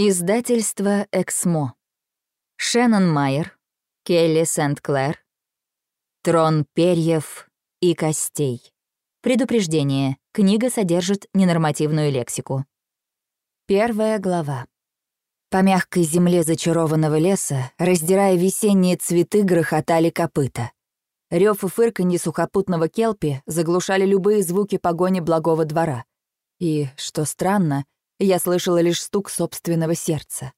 Издательство «Эксмо». Шеннон Майер, Келли Сент-Клэр. Трон перьев и костей. Предупреждение. Книга содержит ненормативную лексику. Первая глава. По мягкой земле зачарованного леса, раздирая весенние цветы, грохотали копыта. Рёв и фырканье сухопутного келпи заглушали любые звуки погони благого двора. И, что странно, я слышала лишь стук собственного сердца.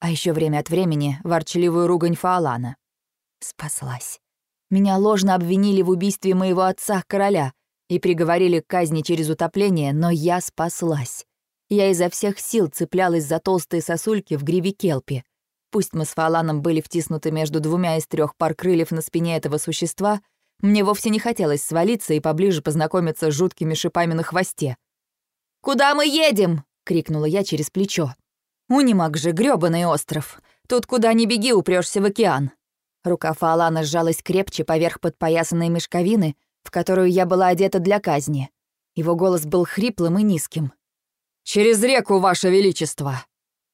А еще время от времени ворчливую ругань Фаолана. Спаслась. Меня ложно обвинили в убийстве моего отца, короля, и приговорили к казни через утопление, но я спаслась. Я изо всех сил цеплялась за толстые сосульки в гриве келпи. Пусть мы с Фаоланом были втиснуты между двумя из трех пар крыльев на спине этого существа, мне вовсе не хотелось свалиться и поближе познакомиться с жуткими шипами на хвосте. «Куда мы едем?» Крикнула я через плечо. «Унимак же, грёбаный остров! Тут куда ни беги, упрёшься в океан!» Рука Фаолана сжалась крепче поверх подпоясанной мешковины, в которую я была одета для казни. Его голос был хриплым и низким. «Через реку, Ваше Величество!»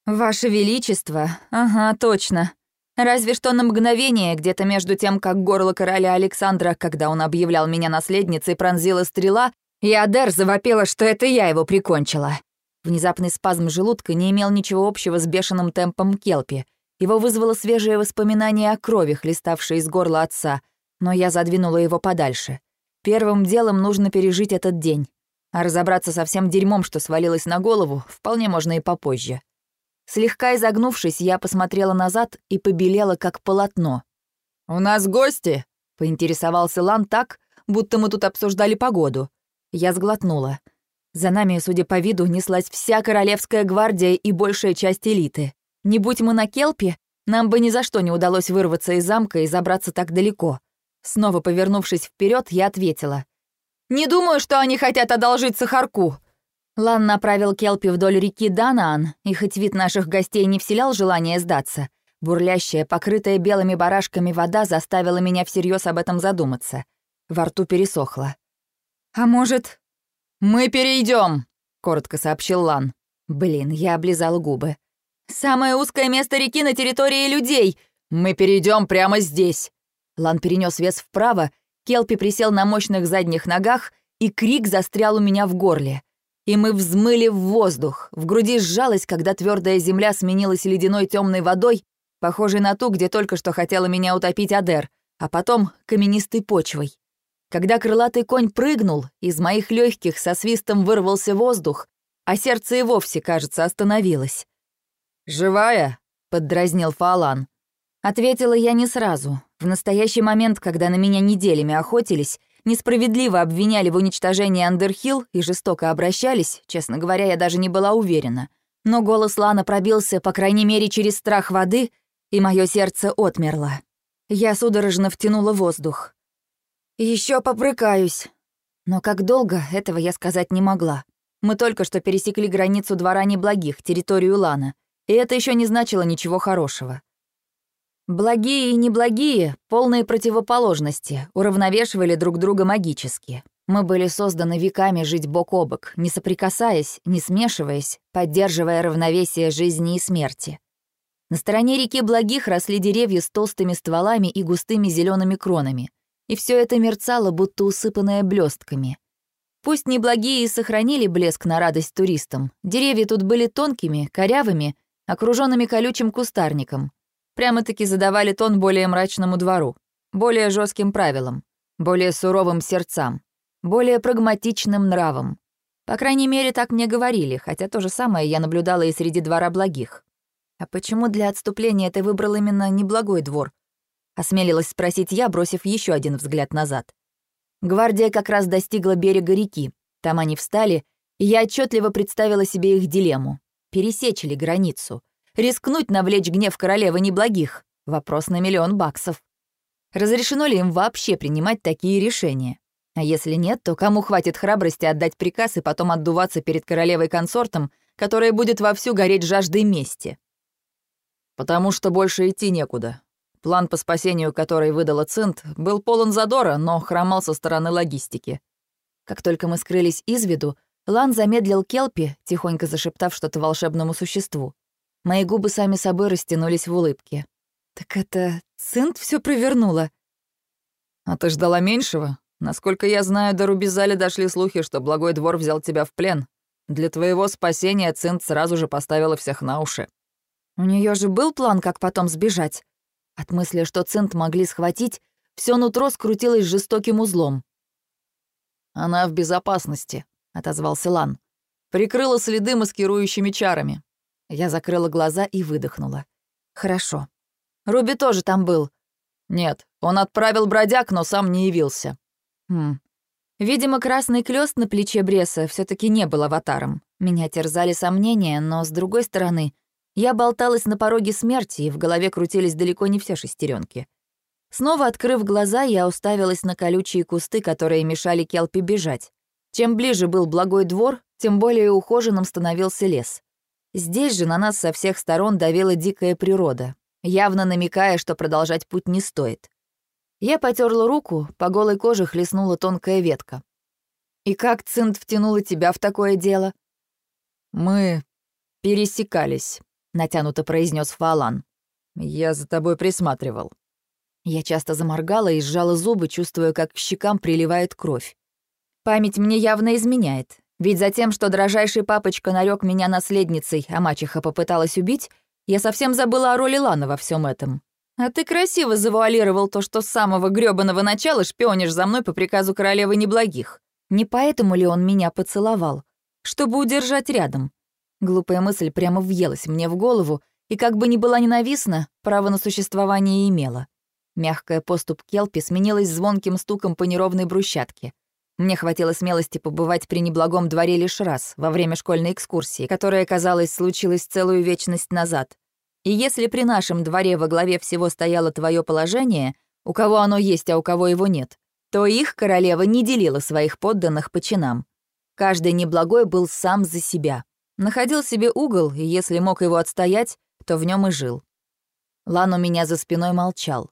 «Ваше Величество? Ага, точно. Разве что на мгновение, где-то между тем, как горло короля Александра, когда он объявлял меня наследницей, пронзила стрела, и Адер завопила, что это я его прикончила. Внезапный спазм желудка не имел ничего общего с бешеным темпом келпи. Его вызвало свежее воспоминание о крови, хлеставшей из горла отца, но я задвинула его подальше. Первым делом нужно пережить этот день. А разобраться со всем дерьмом, что свалилось на голову, вполне можно и попозже. Слегка изогнувшись, я посмотрела назад и побелела, как полотно. «У нас гости?» — поинтересовался Лан так, будто мы тут обсуждали погоду. Я сглотнула. За нами, судя по виду, неслась вся королевская гвардия и большая часть элиты. Не будь мы на Келпе, нам бы ни за что не удалось вырваться из замка и забраться так далеко. Снова повернувшись вперед, я ответила. «Не думаю, что они хотят одолжить Сахарку». Лан направил Келпи вдоль реки Данаан, и хоть вид наших гостей не вселял желание сдаться, бурлящая, покрытая белыми барашками вода заставила меня всерьез об этом задуматься. Во рту пересохло. «А может, «Мы перейдем, коротко сообщил Лан. Блин, я облизал губы. «Самое узкое место реки на территории людей! Мы перейдем прямо здесь!» Лан перенес вес вправо, Келпи присел на мощных задних ногах, и крик застрял у меня в горле. И мы взмыли в воздух. В груди сжалось, когда твердая земля сменилась ледяной темной водой, похожей на ту, где только что хотела меня утопить Адер, а потом каменистой почвой. Когда крылатый конь прыгнул, из моих легких со свистом вырвался воздух, а сердце и вовсе, кажется, остановилось. «Живая?» — поддразнил Фалан. Ответила я не сразу. В настоящий момент, когда на меня неделями охотились, несправедливо обвиняли в уничтожении Андерхилл и жестоко обращались, честно говоря, я даже не была уверена. Но голос Лана пробился, по крайней мере, через страх воды, и мое сердце отмерло. Я судорожно втянула воздух. Еще попрыкаюсь. Но как долго, этого я сказать не могла. Мы только что пересекли границу двора неблагих, территорию Лана, и это еще не значило ничего хорошего. Благие и неблагие, полные противоположности, уравновешивали друг друга магически. Мы были созданы веками жить бок о бок, не соприкасаясь, не смешиваясь, поддерживая равновесие жизни и смерти. На стороне реки Благих росли деревья с толстыми стволами и густыми зелеными кронами — и все это мерцало, будто усыпанное блестками. Пусть неблагие и сохранили блеск на радость туристам, деревья тут были тонкими, корявыми, окруженными колючим кустарником. Прямо-таки задавали тон более мрачному двору, более жестким правилам, более суровым сердцам, более прагматичным нравам. По крайней мере, так мне говорили, хотя то же самое я наблюдала и среди двора благих. А почему для отступления ты выбрал именно неблагой двор? — осмелилась спросить я, бросив еще один взгляд назад. Гвардия как раз достигла берега реки. Там они встали, и я отчетливо представила себе их дилемму. Пересечь ли границу? Рискнуть навлечь гнев королевы неблагих? Вопрос на миллион баксов. Разрешено ли им вообще принимать такие решения? А если нет, то кому хватит храбрости отдать приказ и потом отдуваться перед королевой-консортом, которая будет вовсю гореть жаждой мести? «Потому что больше идти некуда. План по спасению, который выдала Цинт, был полон задора, но хромал со стороны логистики. Как только мы скрылись из виду, Лан замедлил Келпи, тихонько зашептав что-то волшебному существу. Мои губы сами собой растянулись в улыбке. «Так это Цинт все провернула?» «А ты ждала меньшего? Насколько я знаю, до Рубизали дошли слухи, что Благой Двор взял тебя в плен. Для твоего спасения Цинт сразу же поставила всех на уши». «У нее же был план, как потом сбежать?» От мысли, что Цинт могли схватить, все нутро скрутилось жестоким узлом. «Она в безопасности», — отозвался Лан. «Прикрыла следы маскирующими чарами». Я закрыла глаза и выдохнула. «Хорошо. Руби тоже там был». «Нет, он отправил бродяг, но сам не явился». «Хм. Видимо, красный клёст на плече Бреса все таки не был аватаром. Меня терзали сомнения, но, с другой стороны, я болталась на пороге смерти, и в голове крутились далеко не все шестеренки. Снова открыв глаза, я уставилась на колючие кусты, которые мешали Келпи бежать. Чем ближе был благой двор, тем более ухоженным становился лес. Здесь же на нас со всех сторон давила дикая природа, явно намекая, что продолжать путь не стоит. Я потерла руку, по голой коже хлестнула тонкая ветка. «И как Цинт втянула тебя в такое дело?» «Мы пересекались», — натянуто произнес Фалан. «Я за тобой присматривал». Я часто заморгала и сжала зубы, чувствуя, как к щекам приливает кровь. Память мне явно изменяет. Ведь за тем, что дрожайший папочка нарек меня наследницей, а мачеха попыталась убить, я совсем забыла о роли Лана во всем этом. А ты красиво завуалировал то, что с самого грёбаного начала шпионишь за мной по приказу королевы неблагих. Не поэтому ли он меня поцеловал? Чтобы удержать рядом. Глупая мысль прямо въелась мне в голову, и как бы ни была ненавистна, право на существование имела. Мягкая поступ Келпи сменилась звонким стуком по неровной брусчатке. Мне хватило смелости побывать при неблагом дворе лишь раз, во время школьной экскурсии, которая, казалось, случилась целую вечность назад. И если при нашем дворе во главе всего стояло твое положение, у кого оно есть, а у кого его нет, то их королева не делила своих подданных по чинам. Каждый неблагой был сам за себя. Находил себе угол, и если мог его отстоять, то в нем и жил. Лан у меня за спиной молчал.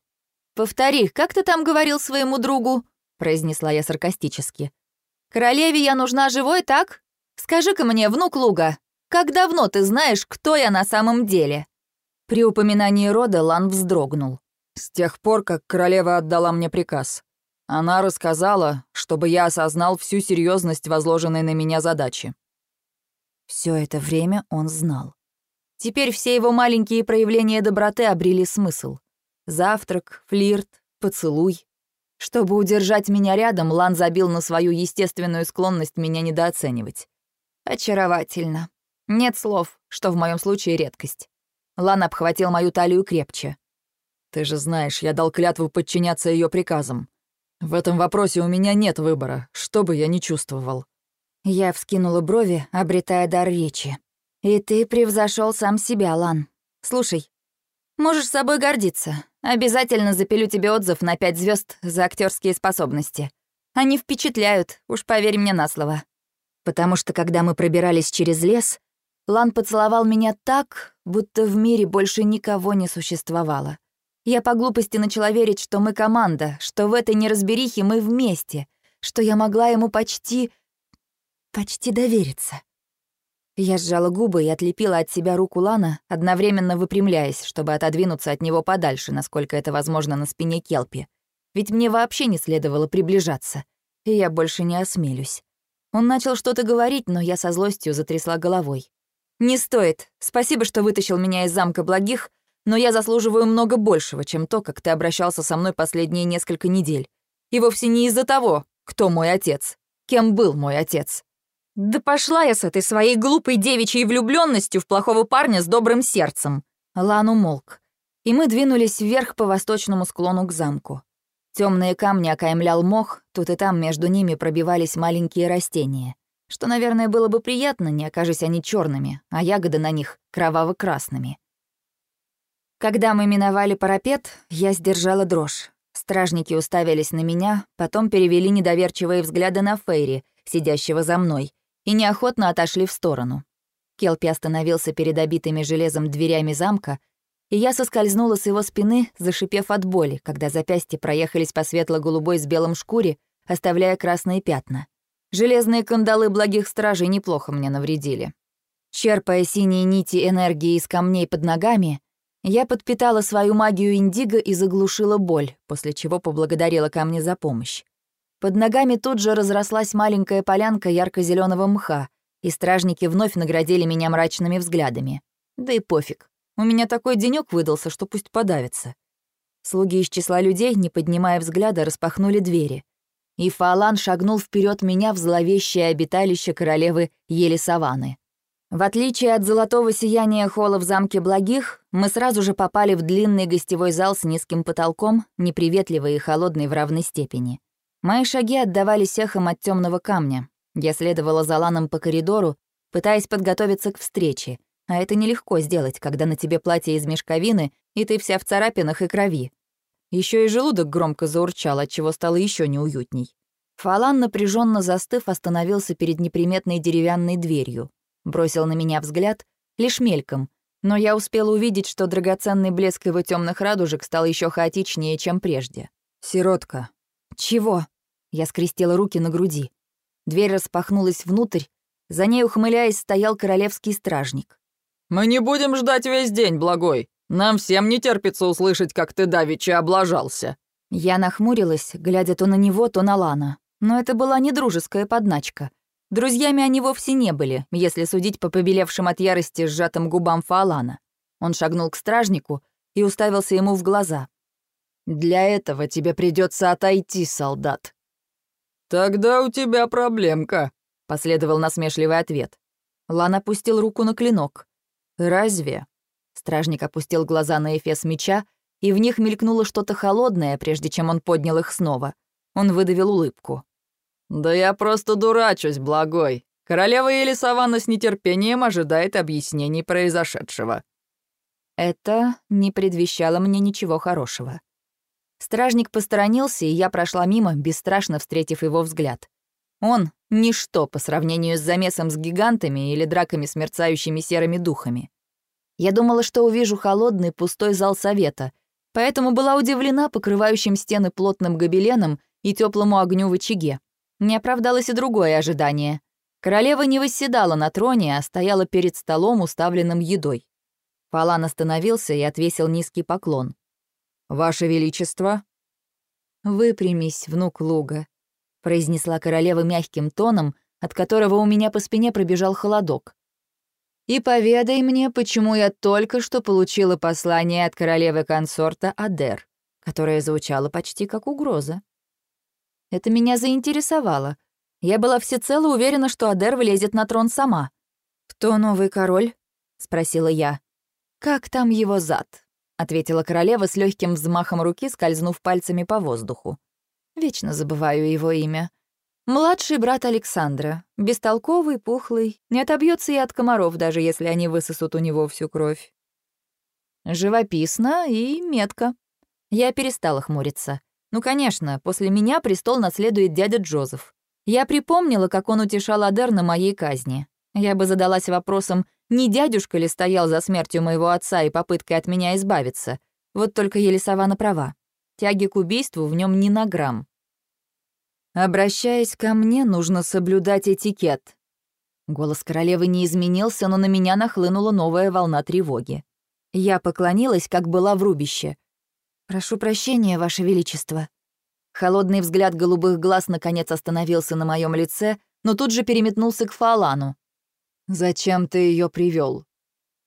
«Повтори, как ты там говорил своему другу?» — произнесла я саркастически. «Королеве я нужна живой, так? Скажи-ка мне, внук Луга, как давно ты знаешь, кто я на самом деле?» При упоминании рода Лан вздрогнул. «С тех пор, как королева отдала мне приказ. Она рассказала, чтобы я осознал всю серьезность возложенной на меня задачи». Все это время он знал. Теперь все его маленькие проявления доброты обрели смысл — Завтрак, флирт, поцелуй. Чтобы удержать меня рядом, Лан забил на свою естественную склонность меня недооценивать. Очаровательно. Нет слов, что в моем случае редкость. Лан обхватил мою талию крепче. «Ты же знаешь, я дал клятву подчиняться ее приказам. В этом вопросе у меня нет выбора, что бы я ни чувствовал». Я вскинула брови, обретая дар речи. «И ты превзошел сам себя, Лан. Слушай, можешь собой гордиться. Обязательно запилю тебе отзыв на пять звезд за актерские способности. Они впечатляют, уж поверь мне на слово. Потому что, когда мы пробирались через лес, Лан поцеловал меня так, будто в мире больше никого не существовало. Я по глупости начала верить, что мы команда, что в этой неразберихе мы вместе, что я могла ему почти... почти довериться. Я сжала губы и отлепила от себя руку Лана, одновременно выпрямляясь, чтобы отодвинуться от него подальше, насколько это возможно на спине Келпи. Ведь мне вообще не следовало приближаться. И я больше не осмелюсь. Он начал что-то говорить, но я со злостью затрясла головой. «Не стоит. Спасибо, что вытащил меня из замка благих, но я заслуживаю много большего, чем то, как ты обращался со мной последние несколько недель. И вовсе не из-за того, кто мой отец, кем был мой отец. «Да пошла я с этой своей глупой девичьей влюбленностью в плохого парня с добрым сердцем!» Лан умолк, и мы двинулись вверх по восточному склону к замку. Темные камни окаймлял мох, тут и там между ними пробивались маленькие растения, что, наверное, было бы приятно, не окажись они черными, а ягоды на них кроваво-красными. Когда мы миновали парапет, я сдержала дрожь. Стражники уставились на меня, потом перевели недоверчивые взгляды на Фейри, сидящего за мной, и неохотно отошли в сторону. Келпи остановился перед обитыми железом дверями замка, и я соскользнула с его спины, зашипев от боли, когда запястья проехались по светло-голубой с белым шкуре, оставляя красные пятна. Железные кандалы благих стражей неплохо мне навредили. Черпая синие нити энергии из камней под ногами, я подпитала свою магию индиго и заглушила боль, после чего поблагодарила камни за помощь. Под ногами тут же разрослась маленькая полянка ярко зеленого мха, и стражники вновь наградили меня мрачными взглядами. Да и пофиг. У меня такой денёк выдался, что пусть подавится. Слуги из числа людей, не поднимая взгляда, распахнули двери. И Фаолан шагнул вперед меня в зловещее обиталище королевы Елисаваны. В отличие от золотого сияния холла в замке Благих, мы сразу же попали в длинный гостевой зал с низким потолком, неприветливый и холодный в равной степени. Мои шаги отдавались эхом от темного камня. Я следовала за Ланом по коридору, пытаясь подготовиться к встрече, а это нелегко сделать, когда на тебе платье из мешковины, и ты вся в царапинах и крови. Еще и желудок громко заурчал, отчего стало еще неуютней. Фалан, напряженно застыв, остановился перед неприметной деревянной дверью. Бросил на меня взгляд, лишь мельком, но я успела увидеть, что драгоценный блеск его темных радужек стал еще хаотичнее, чем прежде. «Сиротка, «Чего?» Я скрестила руки на груди. Дверь распахнулась внутрь, за ней, ухмыляясь, стоял королевский стражник. «Мы не будем ждать весь день, благой. Нам всем не терпится услышать, как ты давеча облажался». Я нахмурилась, глядя то на него, то на Лана. Но это была не дружеская подначка. Друзьями они вовсе не были, если судить по побелевшим от ярости сжатым губам Фаолана. Он шагнул к стражнику и уставился ему в глаза. Для этого тебе придется отойти, солдат». «Тогда у тебя проблемка», — последовал насмешливый ответ. Лан опустил руку на клинок. «Разве?» Стражник опустил глаза на эфес меча, и в них мелькнуло что-то холодное, прежде чем он поднял их снова. Он выдавил улыбку. «Да я просто дурачусь, благой. Королева Елисавана с нетерпением ожидает объяснений произошедшего». Это не предвещало мне ничего хорошего. Стражник посторонился, и я прошла мимо, бесстрашно встретив его взгляд. Он — ничто по сравнению с замесом с гигантами или драками с мерцающими серыми духами. Я думала, что увижу холодный пустой зал совета, поэтому была удивлена покрывающим стены плотным гобеленом и теплому огню в очаге. Не оправдалось и другое ожидание. Королева не восседала на троне, а стояла перед столом, уставленным едой. Фалан остановился и отвесил низкий поклон. «Ваше Величество?» «Выпрямись, внук Луга», — произнесла королева мягким тоном, от которого у меня по спине пробежал холодок. «И поведай мне, почему я только что получила послание от королевы-консорта Адер, которое звучало почти как угроза. Это меня заинтересовало. Я была всецело уверена, что Адер влезет на трон сама. «Кто новый король?» — спросила я. «Как там его зад?» Ответила королева с легким взмахом руки, скользнув пальцами по воздуху. Вечно забываю его имя. Младший брат Александра, бестолковый, пухлый, не отобьется и от комаров, даже если они высосут у него всю кровь. Живописно и метко. Я перестала хмуриться. Ну, конечно, после меня престол наследует дядя Джозеф. Я припомнила, как он утешал Адер на моей казни. Я бы задалась вопросом, не дядюшка ли стоял за смертью моего отца и попыткой от меня избавиться? Вот только Елисавана права. Тяги к убийству в нем ни на грамм. Обращаясь ко мне, нужно соблюдать этикет. Голос королевы не изменился, но на меня нахлынула новая волна тревоги. Я поклонилась, как была в рубище. «Прошу прощения, Ваше Величество». Холодный взгляд голубых глаз наконец остановился на моем лице, но тут же переметнулся к Фаолану. «Зачем ты ее привел?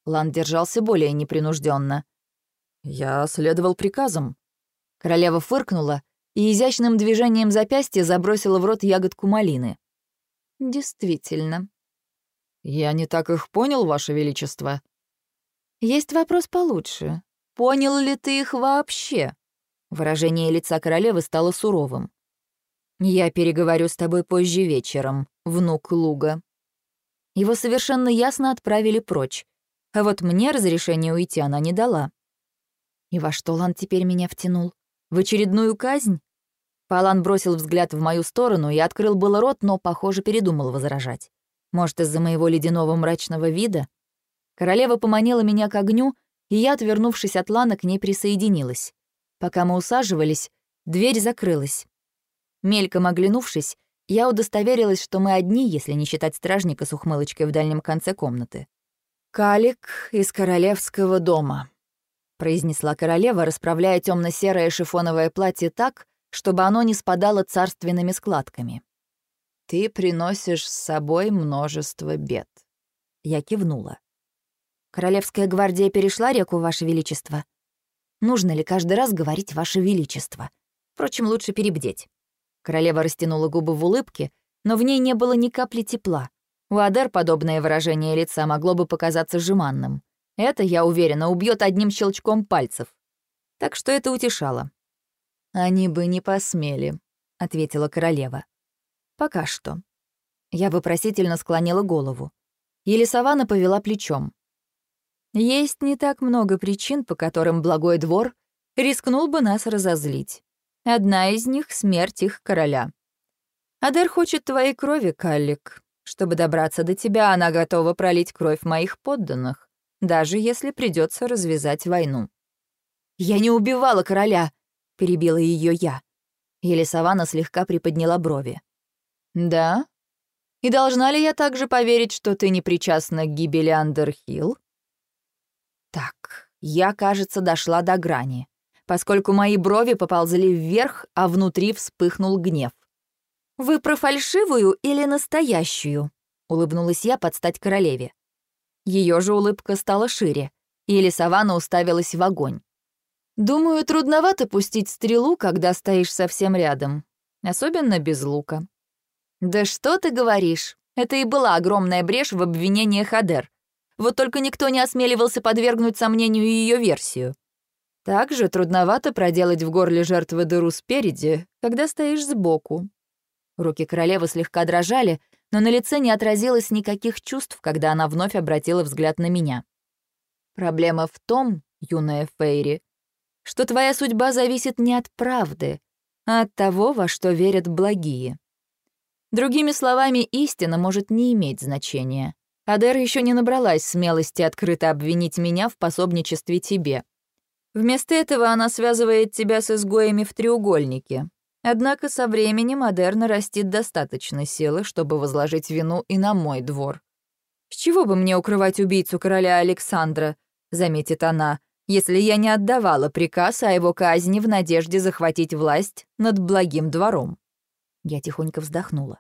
Лан держался более непринужденно. «Я следовал приказам». Королева фыркнула и изящным движением запястья забросила в рот ягодку малины. «Действительно». «Я не так их понял, Ваше Величество». «Есть вопрос получше. Понял ли ты их вообще?» Выражение лица королевы стало суровым. «Я переговорю с тобой позже вечером, внук Луга», его совершенно ясно отправили прочь. А вот мне разрешение уйти она не дала. И во что Лан теперь меня втянул? В очередную казнь? Палан бросил взгляд в мою сторону и открыл было рот, но, похоже, передумал возражать. Может, из-за моего ледяного мрачного вида? Королева поманила меня к огню, и я, отвернувшись от Лана, к ней присоединилась. Пока мы усаживались, дверь закрылась. Мельком оглянувшись, я удостоверилась, что мы одни, если не считать стражника с ухмылочкой в дальнем конце комнаты. «Калик из королевского дома», — произнесла королева, расправляя темно серое шифоновое платье так, чтобы оно не спадало царственными складками. «Ты приносишь с собой множество бед». Я кивнула. «Королевская гвардия перешла реку, Ваше Величество? Нужно ли каждый раз говорить Ваше Величество? Впрочем, лучше перебдеть». Королева растянула губы в улыбке, но в ней не было ни капли тепла. У Адер подобное выражение лица могло бы показаться жеманным. Это, я уверена, убьет одним щелчком пальцев. Так что это утешало. «Они бы не посмели», — ответила королева. «Пока что». Я вопросительно склонила голову. Елисавана повела плечом. «Есть не так много причин, по которым благой двор рискнул бы нас разозлить. Одна из них — смерть их короля. Адер хочет твоей крови, Каллик. Чтобы добраться до тебя, она готова пролить кровь моих подданных, даже если придется развязать войну». «Я не убивала короля!» — перебила ее я. Елисавана слегка приподняла брови. «Да? И должна ли я также поверить, что ты не причастна к гибели Андерхилл?» Так, я, кажется, дошла до грани, поскольку мои брови поползли вверх, а внутри вспыхнул гнев. «Вы про фальшивую или настоящую?» — улыбнулась я под стать королеве. Ее же улыбка стала шире, и Елисавана уставилась в огонь. Думаю, трудновато пустить стрелу, когда стоишь совсем рядом. Особенно без лука. Да что ты говоришь? Это и была огромная брешь в обвинениях Адер. Вот только никто не осмеливался подвергнуть сомнению ее версию. Также трудновато проделать в горле жертвы дыру спереди, когда стоишь сбоку. Руки королевы слегка дрожали, но на лице не отразилось никаких чувств, когда она вновь обратила взгляд на меня. Проблема в том, юная Фейри, что твоя судьба зависит не от правды, а от того, во что верят благие. Другими словами, истина может не иметь значения. Адер еще не набралась смелости открыто обвинить меня в пособничестве тебе. Вместо этого она связывает тебя с изгоями в треугольнике. Однако со временем Адер нарастит достаточно силы, чтобы возложить вину и на мой двор. «С чего бы мне укрывать убийцу короля Александра?» — заметит она если я не отдавала приказ о его казни в надежде захватить власть над благим двором. Я тихонько вздохнула.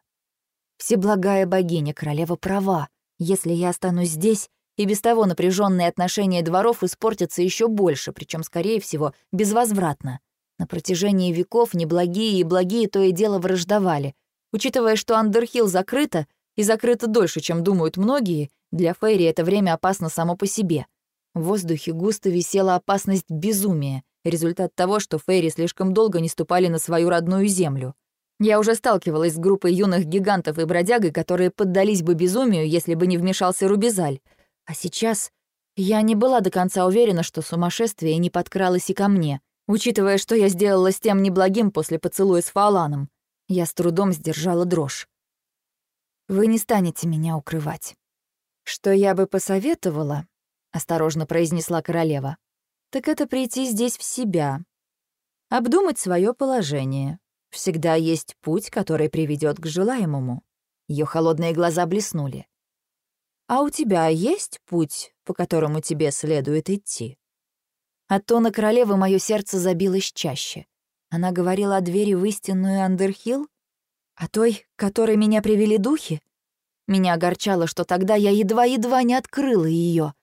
Всеблагая богиня, королева права. Если я останусь здесь, и без того напряженные отношения дворов испортятся еще больше, причем, скорее всего, безвозвратно. На протяжении веков неблагие и благие то и дело враждовали. Учитывая, что Андерхилл закрыто, и закрыто дольше, чем думают многие, для Фейри это время опасно само по себе. В воздухе густо висела опасность безумия, результат того, что Фейри слишком долго не ступали на свою родную землю. Я уже сталкивалась с группой юных гигантов и бродягой, которые поддались бы безумию, если бы не вмешался Рубизаль. А сейчас я не была до конца уверена, что сумасшествие не подкралось и ко мне, учитывая, что я сделала с тем неблагим после поцелуя с Фаоланом. Я с трудом сдержала дрожь. «Вы не станете меня укрывать. Что я бы посоветовала, осторожно произнесла королева. Так это прийти здесь в себя. Обдумать свое положение. Всегда есть путь, который приведет к желаемому. Ее холодные глаза блеснули. А у тебя есть путь, по которому тебе следует идти? От тона королевы мое сердце забилось чаще. Она говорила о двери в истинную Андерхилл? О той, которой меня привели духи? Меня огорчало, что тогда я едва-едва не открыла ее.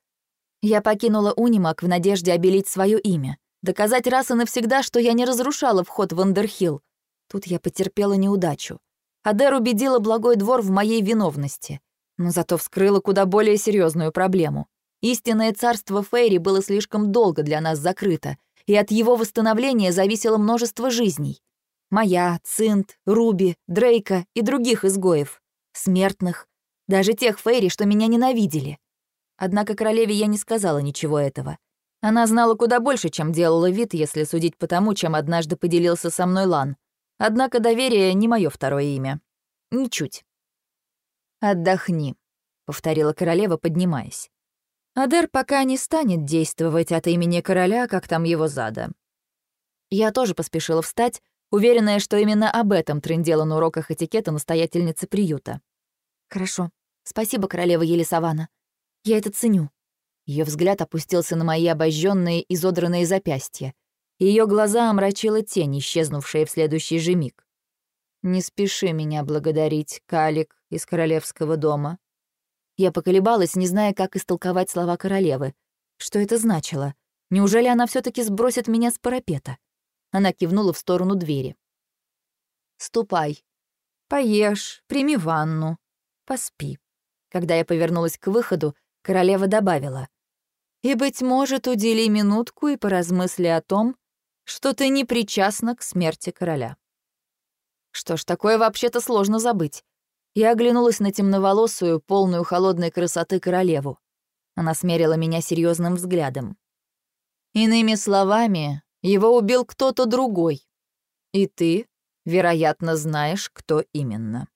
Я покинула Унимак в надежде обелить свое имя, доказать раз и навсегда, что я не разрушала вход в Андерхилл. Тут я потерпела неудачу. Адер убедила благой двор в моей виновности, но зато вскрыла куда более серьезную проблему. Истинное царство Фейри было слишком долго для нас закрыто, и от его восстановления зависело множество жизней. Моя, Цинт, Руби, Дрейка и других изгоев. Смертных. Даже тех Фейри, что меня ненавидели. Однако королеве я не сказала ничего этого. Она знала куда больше, чем делала вид, если судить по тому, чем однажды поделился со мной Лан. Однако доверие не мое второе имя. Ничуть. «Отдохни», — повторила королева, поднимаясь. «Адер пока не станет действовать от имени короля, как там его зада». Я тоже поспешила встать, уверенная, что именно об этом трындела на уроках этикета настоятельницы приюта. «Хорошо. Спасибо, королева Елисавана. Я это ценю. Ее взгляд опустился на мои обожженные, изодранные запястья. Ее глаза омрачила тень, исчезнувшая в следующий же миг. «Не спеши меня благодарить, Калик из королевского дома». Я поколебалась, не зная, как истолковать слова королевы. Что это значило? Неужели она все таки сбросит меня с парапета? Она кивнула в сторону двери. «Ступай. Поешь, прими ванну. Поспи». Когда я повернулась к выходу, королева добавила. «И, быть может, удели минутку и поразмысли о том, что ты не причастна к смерти короля». Что ж, такое вообще-то сложно забыть. Я оглянулась на темноволосую, полную холодной красоты королеву. Она смерила меня серьезным взглядом. Иными словами, его убил кто-то другой. И ты, вероятно, знаешь, кто именно.